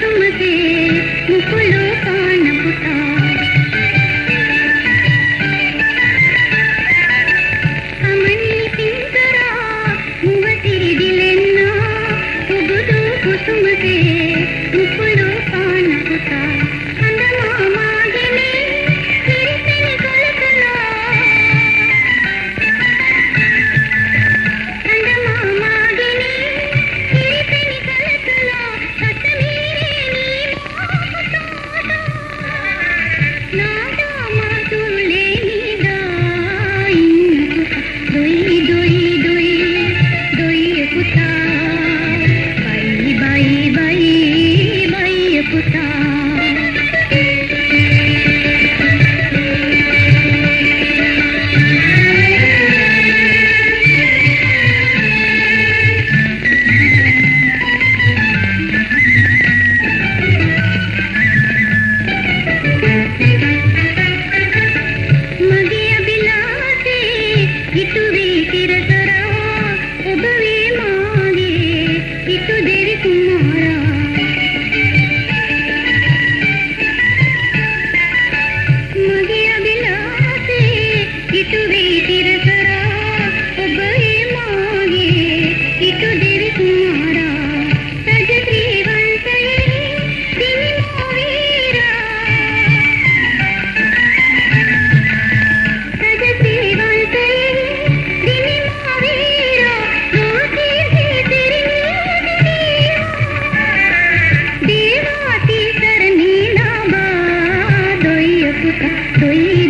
సుమతే ముకులో కానపుతా. అమణి సింగరా మువ తిరిగి திரு তুই